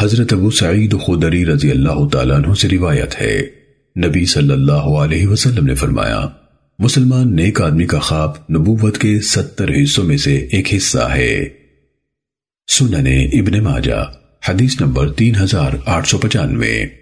حضرت ابو سعید خدری رضی اللہ تعالیٰ عنہ سے روایت ہے۔ نبی صلی اللہ علیہ وسلم نے فرمایا، مسلمان نیک آدمی کا خواب نبوت کے ستر حصوں میں سے ایک حصہ ہے۔ سننے ابن ماجہ، حدیث نمبر تین ہزار آٹھ سو پچانوے۔